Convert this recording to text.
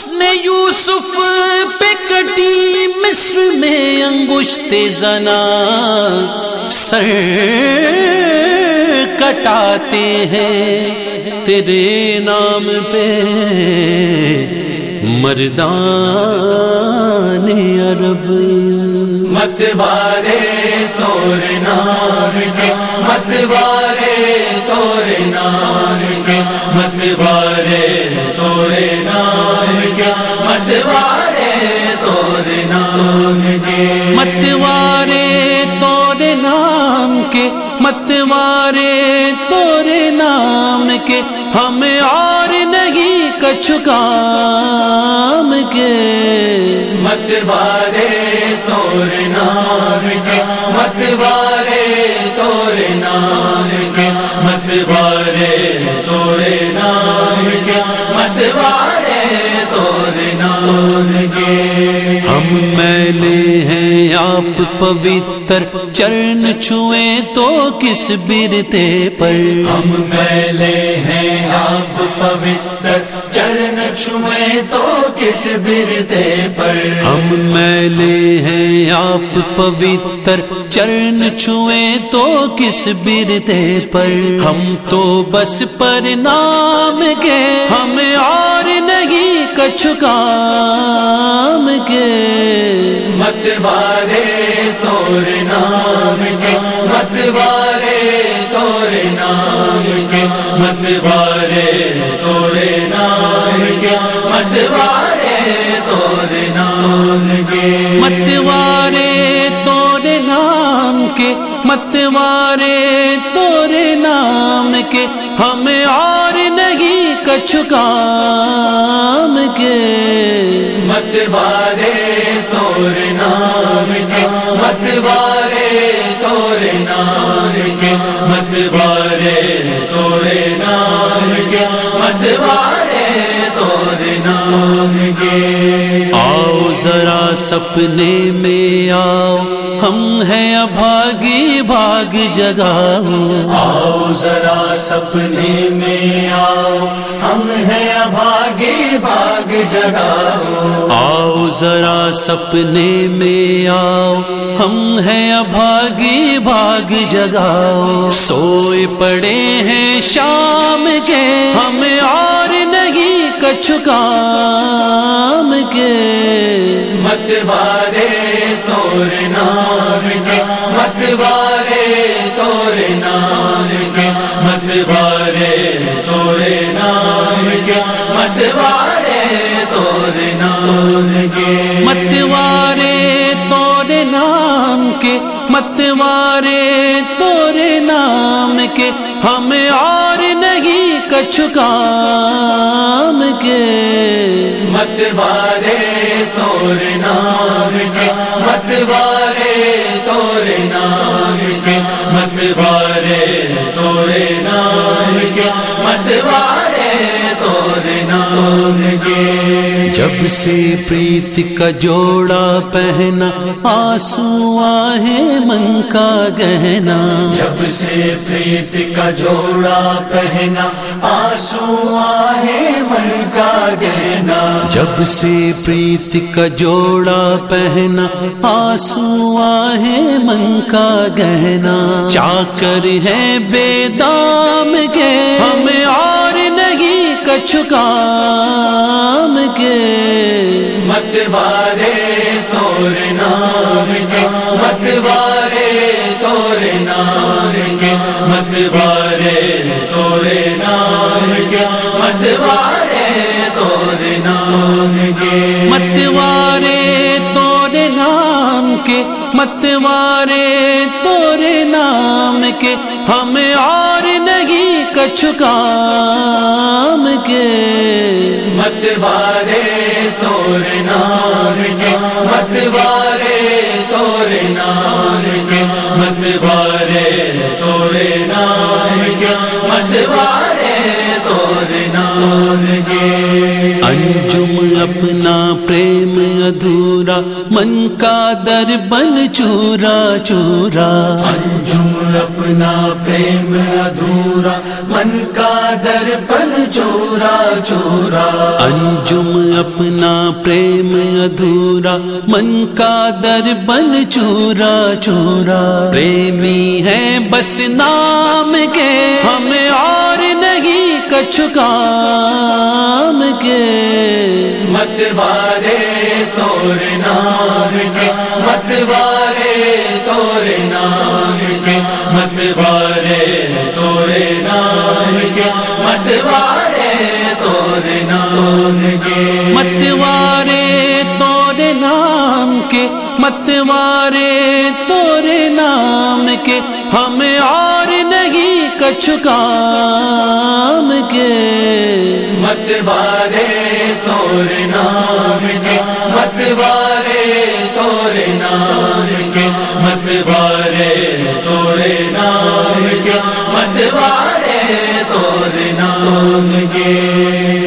حسن یوسف پہ کٹی مصر میں انگشت زنا سر کٹاتے ہیں تیرے نام پہ مردان عرب۔ متوارے تور متوارے تور نام کے۔ متوارے تور نام کے متوارے تور نام کے۔ ہمیں اور نہیں کچھ کام کے۔ متوارے ہم میلے ہیں آپ پوتر چرن چھوئیں تو کس برتے پر؟ ہم میلے ہیں آپ پوتر چرن چھوئے تو کس برتے پر؟ ہم میلے ہیں آپ پوتر چرن چھوئیں تو کس برتے پر؟ ہم تو بس پر نام کے ہمیں اور نہیں کچھ کام۔ متوارے تور نام کے متوارے تور نام کے۔ متوارے تور نام کے متوارے تور نام کے۔ ہمیں اور نہیں کچھ کام کے۔ متوارے تور نام کے متوارے تور نام کے۔ متوارے تور آؤ ذرا سپنے میں آؤ، ہم ہیں ابھاگی بھاگ جگاؤ آؤ ذرا سپنے میں آؤ، ہم ہیں ابھاگے باغ جگاؤ آؤ ذرا سپنے میں آؤ، ہم ہیں ابھاگی بھاگ جگاؤ سوئے پڑے ہیں شام کے ہمیں اور نہیں کچھ کام کے۔ متوارے تور نام کے متوارے تور نام کے متوارے تور نام کے متوارے تور نام کے۔ متوارے تور نام کے متوارے تور نام کے۔ ہمیں اور نہیں کچھ کام کے متوارے تور نام کے، متوارے تور نام کے، متوارے تور نام کے، متوارے جب سے پریت کا جوڑا پہنا آنسو آہے من کا گہنا۔ جب سے پریت کا جوڑا پہنا آنسو آہے من کا گہنا۔ جب سے پریت کا جوڑا پہنا آنسو آہے من کا گہنا۔ چاکر ہے بے دام کے ہمیں اور نہیں کچھ کام کے متوارے تور نام کے متوارے تور نام کے متوارے تور نام کے متوارے تور نام کے۔ متوارے تور نام کے متوارے تور نام کے ہمیں اور نہیں کچھ کام متوارے تور نام کے متوارے تور نام کے متوارے تور نام کے متوارے نام انجم اپنا پریم ادھورا من کا در بن چورا چورا۔ انجم اپنا پریم ادھورا من کا در پن چورا چورا۔ انجم اپنا پریم ادھورا من کا در بن چورا چورا۔ پریمی ہے بس نام کے ہمیں اور کچھ کام کے متوارے تور نام کے متوارے تور نام کے متوارے تور نام کے متوارے تور نام کے۔ متوارے تورے نام کے متوارے تورے نام کے ہمیں اور چھکام کے۔ متوارے تور نام کے۔ متوارے تور نام کے۔ متوارے تور نام کے۔ متوارے تور نام کے۔